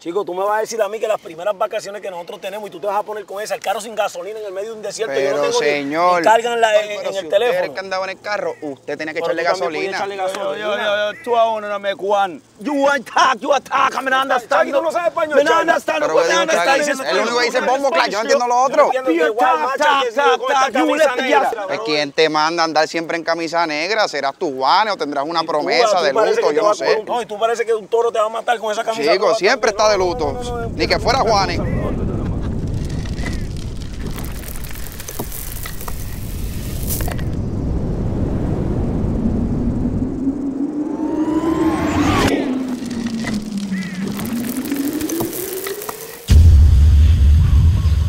Chico, tú me vas a decir a mí que las primeras vacaciones que nosotros tenemos y tú te vas a poner con esa, el carro sin gasolina en el medio de un desierto. yo no Pero tengo señor, ni carga en, la- en- pero en si el usted teléfono. el que andaba en el carro, usted tenía que Pero echarle gasolina. echarle gasolina. Yo, yo, yo, tú a uno no me cuan. You attack, you attack, I mean, I understand. No sabes español, no understand, Pero I digo, understand el único que dice no bombo, claro, yo no entiendo lo otro. Es quien te manda a andar siempre en camisa negra, serás tu Juan o tendrás una promesa de luto, yo no sé. No, y tú parece que un toro te va a matar con esa camisa. Chico, siempre está de luto. Ni que fuera Juanes.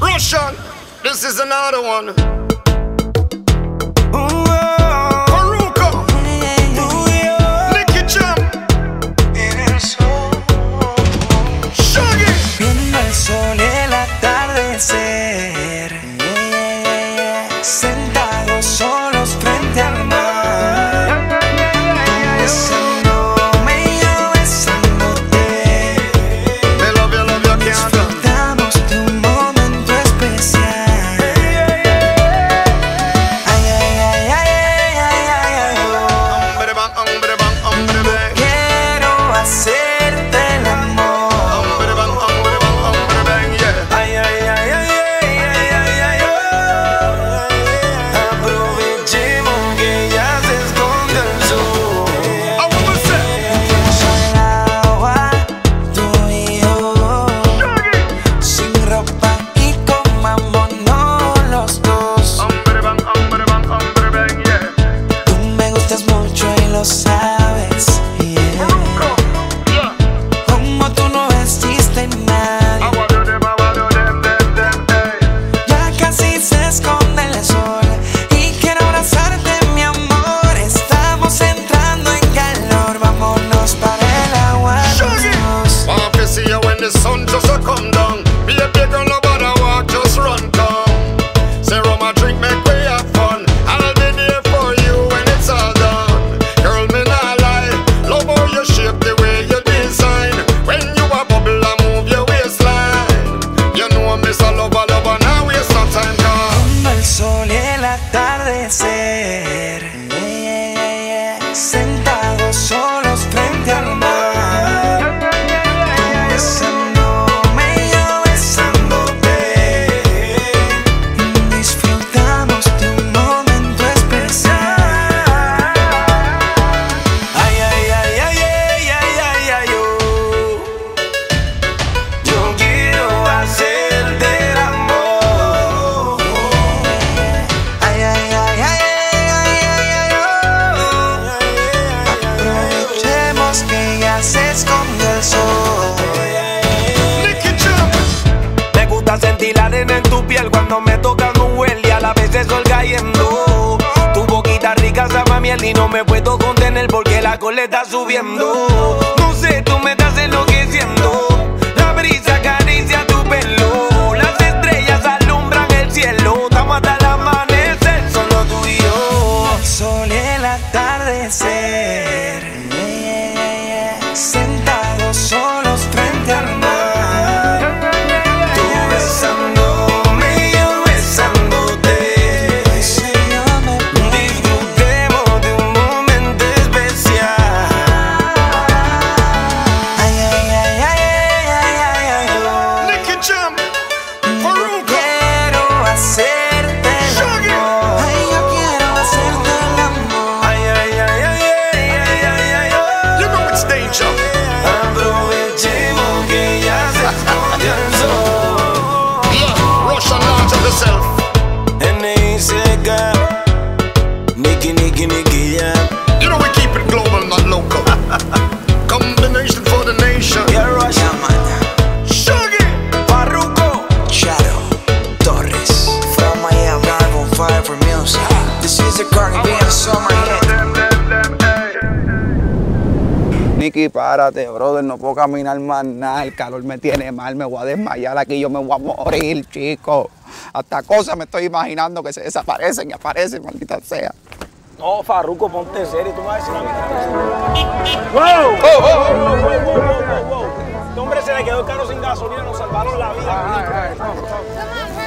Russian, this is another one. Sentir la arena en tu piel cuando me tocan un huel y a la vez el sol cayendo. Tu boquita rica sabe a miel y no me puedo contener porque la cola está subiendo. No sé, tú me estás enloqueciendo. La brisa acaricia tu pelo. Las estrellas alumbran el cielo. Estamos hasta el amanecer, solo tú y yo. El sol y el atardecer. Russian launch of yourself. N.I.C.K. Nicky, Nicky, Nicky, yeah. You know we keep it global, not local. Combination for the nation. Yeah, Russia, Shaggy. Farruko. Shadow Torres from Miami, live on fire for music. This is a Caribbean summer Nicky, párate, brother, no puedo caminar más nada. El calor me tiene mal, me voy a desmayar aquí, yo me voy a morir, chico. Hasta cosas me estoy imaginando que se desaparecen y aparecen, maldita sea. No, Farruco, ponte serio. Tú me vas a decir a mí que- ¡Wow! ¡Wow, wow, wow, wow, wow, wow! Este hombre se le quedó el carro sin gasolina, nos salvaron la vida. Ay, ay, no.